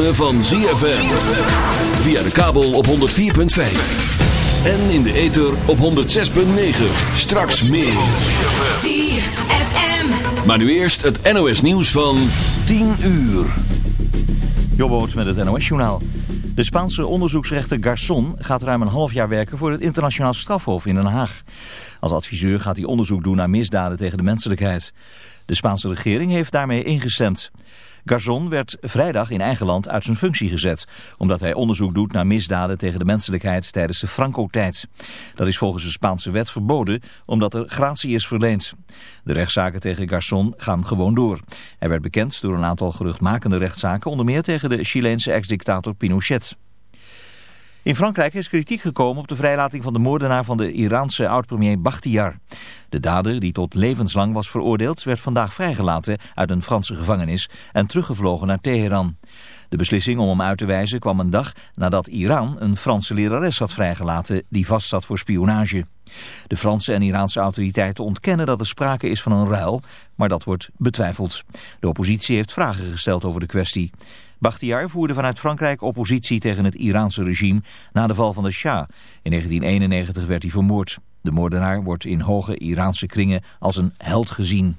ritme van ZFM. Via de kabel op 104.5. En in de ether op 106.9. Straks meer. ZFM. Maar nu eerst het NOS nieuws van 10 uur. Jobboot met het NOS-journaal. De Spaanse onderzoeksrechter Garçon gaat ruim een half jaar werken voor het internationaal strafhof in Den Haag. Adviseur gaat hij onderzoek doen naar misdaden tegen de menselijkheid. De Spaanse regering heeft daarmee ingestemd. Garzon werd vrijdag in eigen land uit zijn functie gezet, omdat hij onderzoek doet naar misdaden tegen de menselijkheid tijdens de Franco-tijd. Dat is volgens de Spaanse wet verboden, omdat er gratie is verleend. De rechtszaken tegen Garzon gaan gewoon door. Hij werd bekend door een aantal geruchtmakende rechtszaken, onder meer tegen de Chileense ex-dictator Pinochet. In Frankrijk is kritiek gekomen op de vrijlating van de moordenaar van de Iraanse oud-premier Bakhtiar. De dader, die tot levenslang was veroordeeld, werd vandaag vrijgelaten uit een Franse gevangenis en teruggevlogen naar Teheran. De beslissing om hem uit te wijzen kwam een dag nadat Iran een Franse lerares had vrijgelaten die vastzat voor spionage. De Franse en Iraanse autoriteiten ontkennen dat er sprake is van een ruil, maar dat wordt betwijfeld. De oppositie heeft vragen gesteld over de kwestie. Bakhtiar voerde vanuit Frankrijk oppositie tegen het Iraanse regime na de val van de Shah. In 1991 werd hij vermoord. De moordenaar wordt in hoge Iraanse kringen als een held gezien.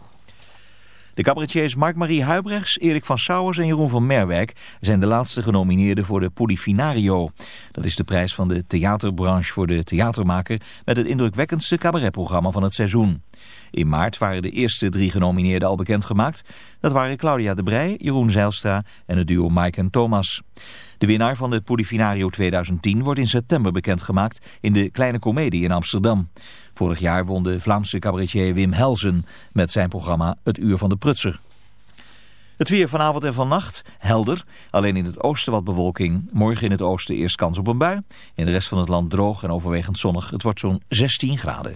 De cabaretiers Mark-Marie Huibrechts, Erik van Sauers en Jeroen van Merwijk zijn de laatste genomineerden voor de Polifinario. Dat is de prijs van de theaterbranche voor de theatermaker met het indrukwekkendste cabaretprogramma van het seizoen. In maart waren de eerste drie genomineerden al bekendgemaakt. Dat waren Claudia de Brij, Jeroen Zeilstra en het duo Mike en Thomas. De winnaar van de Polifinario 2010 wordt in september bekendgemaakt in de Kleine Comedie in Amsterdam. Vorig jaar won de Vlaamse cabaretier Wim Helzen met zijn programma Het Uur van de Prutser. Het weer vanavond en vannacht helder, alleen in het oosten wat bewolking. Morgen in het oosten eerst kans op een bui. In de rest van het land droog en overwegend zonnig. Het wordt zo'n 16 graden.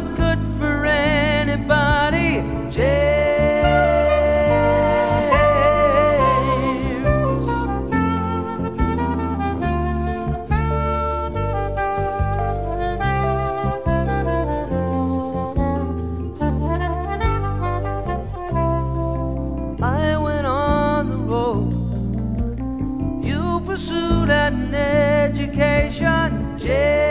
anybody, James. I went on the road. You pursued an education, James.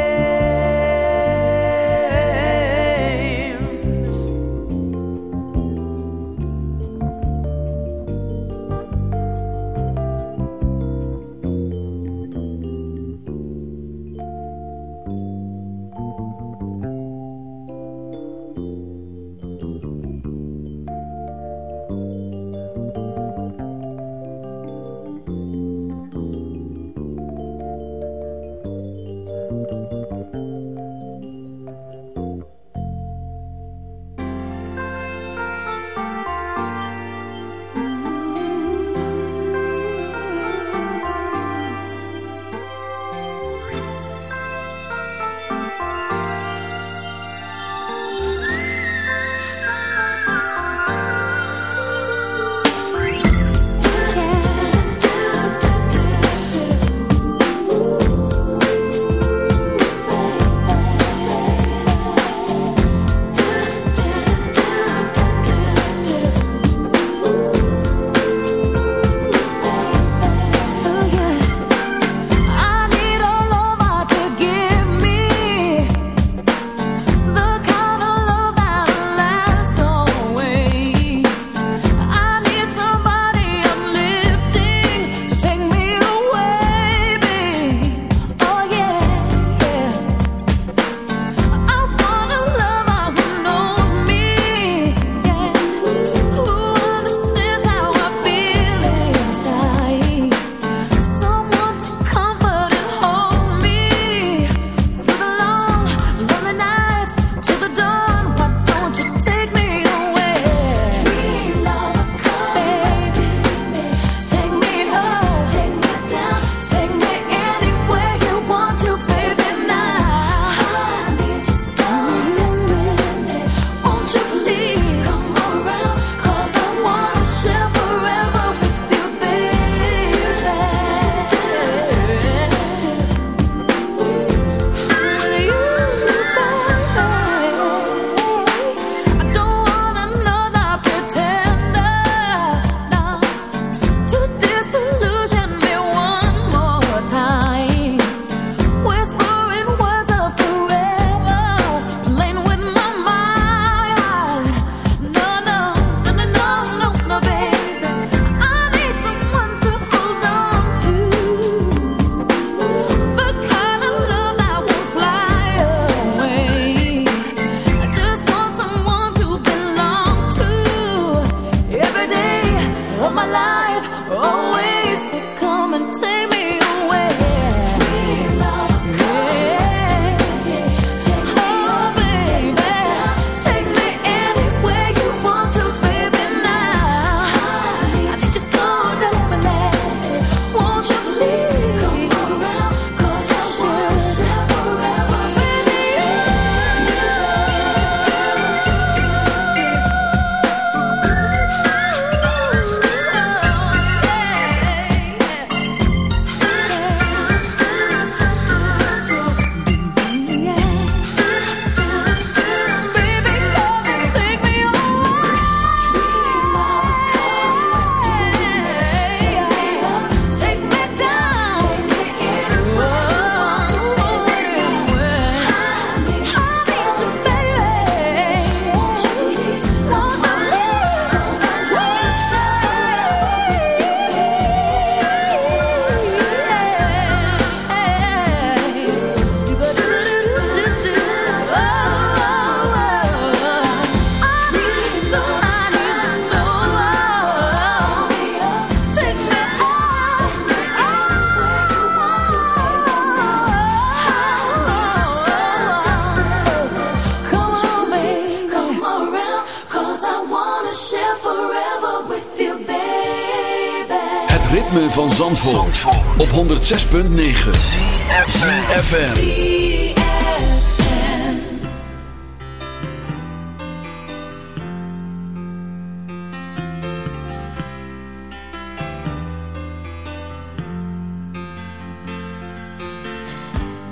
106.9 FM.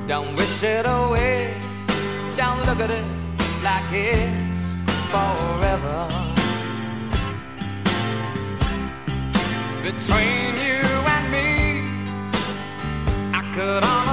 Don't wish it away. Don't look at it like it's forever. Between you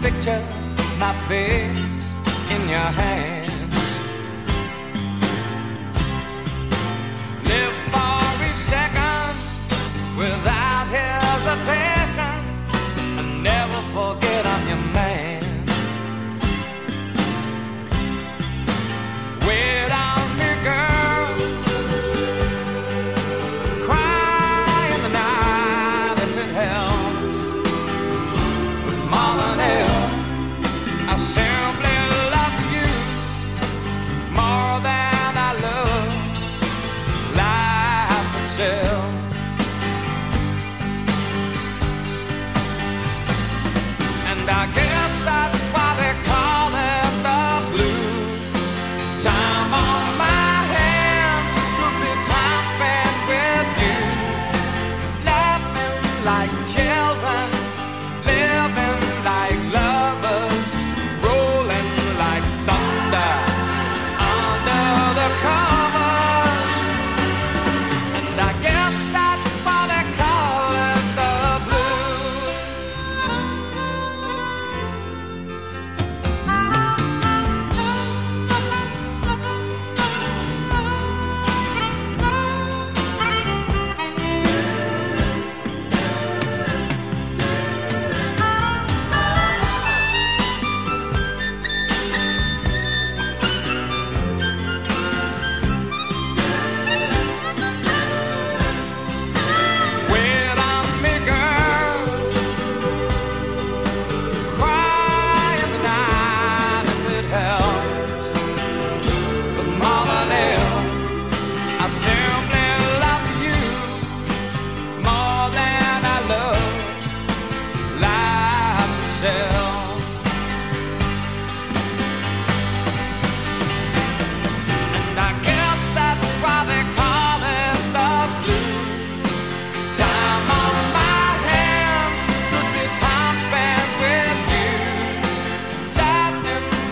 picture my face in your hand.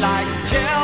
like jelly.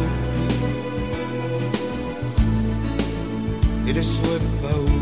e le sue paure.